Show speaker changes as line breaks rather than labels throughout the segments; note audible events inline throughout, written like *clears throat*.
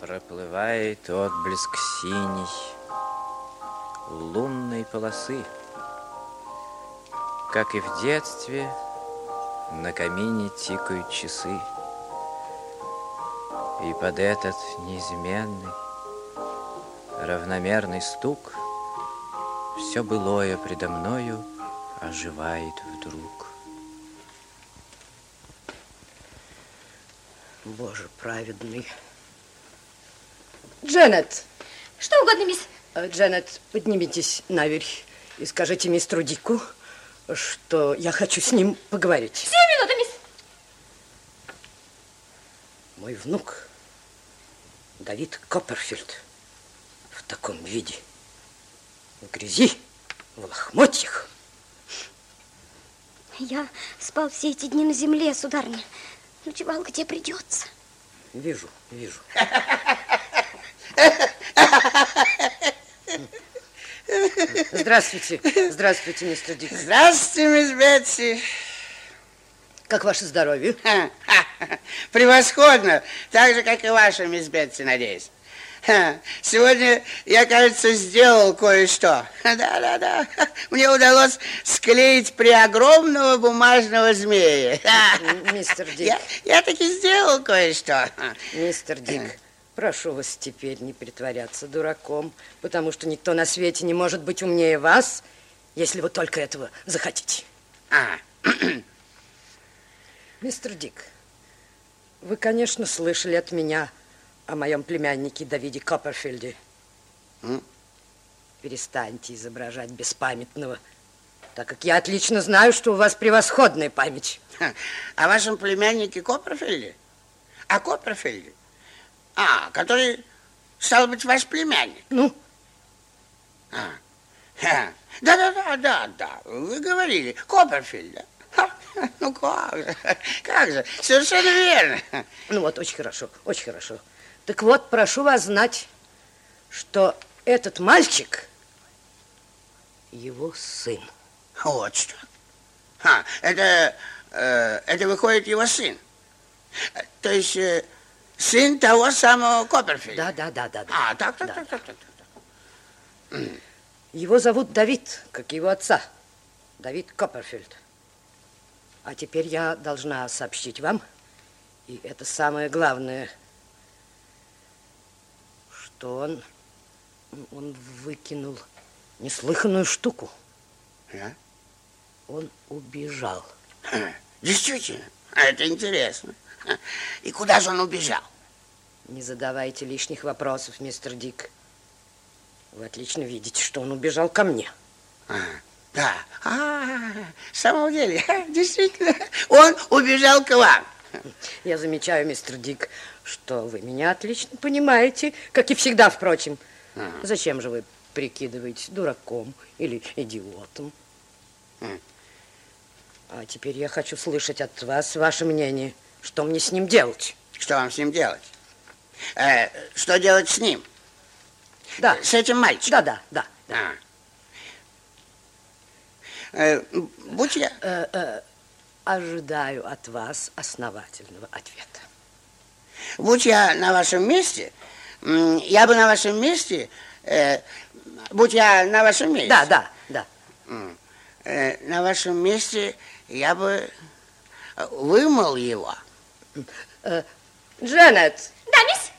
Проплывает отблеск синий лунной полосы. Как и в детстве, на камине тикают часы. И под этот неизменный, равномерный стук Все былое предо мною оживает вдруг.
Боже праведный. Дженнет!
Что угодно, мисс.
Э, Дженнет, поднимитесь наверх и скажите мистеру Дику, что я хочу с ним поговорить.
Сию минуту, мисс.
Мой внук, Давид Копперфильд, в таком виде, в грязи, в лохмотьях.
Я спал все эти дни на земле, сударыня. Ночевал, где придется.
Вижу, вижу. Здравствуйте, здравствуйте, мистер Дик.
Здравствуйте, мисс Бетси.
Как ваше здоровье?
Ха, ха, Превосходно, так же, как и ваша, мисс Бетси, надеюсь. Сегодня я, кажется, сделал кое-что. Да-да-да. Мне удалось склеить преогромного бумажного змея.
Мистер Дик,
Я, я таки сделал кое-что.
мистер Дик, прошу вас теперь не притворяться дураком, потому что никто на свете не может быть умнее вас, если вы только этого захотите.
А, *clears throat*
Мистер Дик, вы, конечно, слышали от меня о моем племяннике Давиде Копперфильде.
М?
Перестаньте изображать беспамятного, так как я отлично знаю, что у вас превосходная память.
о вашем племяннике Копперфильде? О Копперфильде? А, который, стал быть, ваш племянник.
Ну,
А, ха. Да-да-да, да, да, вы говорили, Копперфильда. Ха, Ну как же, как же, совершенно верно.
ну вот, очень хорошо, очень хорошо. Так вот, прошу вас знать, что этот мальчик его сын.
Вот что. А, это, э, это выходит его сын. То есть э, сын того самого Копперфильда.
Да, да, да, да.
А, так, так,
Да,
так,
да.
так, так, так.
Его зовут Давид, как его отца. Давид Копперфильд. А теперь я должна сообщить вам, и это самое главное, что он, он выкинул неслыханную штуку.
А?
Он убежал.
Действительно, а это интересно. *laughs* И куда же он убежал?
Не задавайте лишних вопросов, мистер Дик. Вы отлично видите, что он убежал ко мне.
А, да. А, в самом деле, *laughs* действительно, он убежал к вам.
Я замечаю, мистер Дик, что вы меня отлично понимаете, как и всегда, впрочем. Зачем же вы прикидываетесь дураком или идиотом?
М.
А теперь я хочу слышать от вас ваше мнение. Что мне с ним делать?
Что вам с ним делать? Э, что делать с ним?
Да,
С этим мальчиком?
да, да, да.
А. Э, будь я...
Э, э, ожидаю от вас основательного ответа.
Будь я на вашем месте, я бы на вашем месте, э, будь я на вашем месте,
Да, да, да.
э, на вашем месте я бы вымыл его.
Дженнет,
Да, мисс.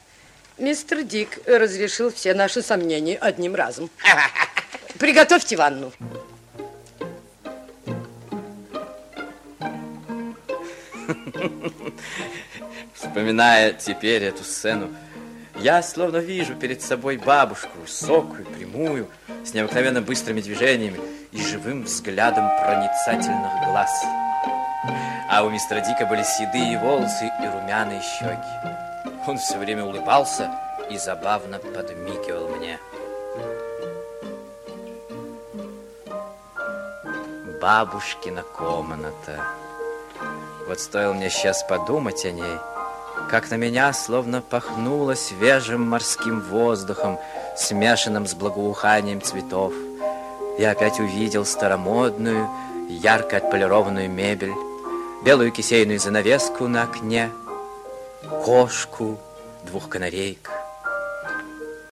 мистер Дик разрешил все наши сомнения одним разом. *laughs* Приготовьте ванну.
Вспоминая теперь эту сцену, я словно вижу перед собой бабушку, высокую, прямую, с необыкновенно быстрыми движениями и живым взглядом проницательных глаз. А у мистера Дика были седые волосы и румяные щеки. Он все время улыбался и забавно подмигивал мне. Бабушкина комната. Вот стоило мне сейчас подумать о ней, как на меня словно пахнуло свежим морским воздухом, смешанным с благоуханием цветов. Я опять увидел старомодную, ярко отполированную мебель, белую кисейную занавеску на окне, кошку, двух канарейк.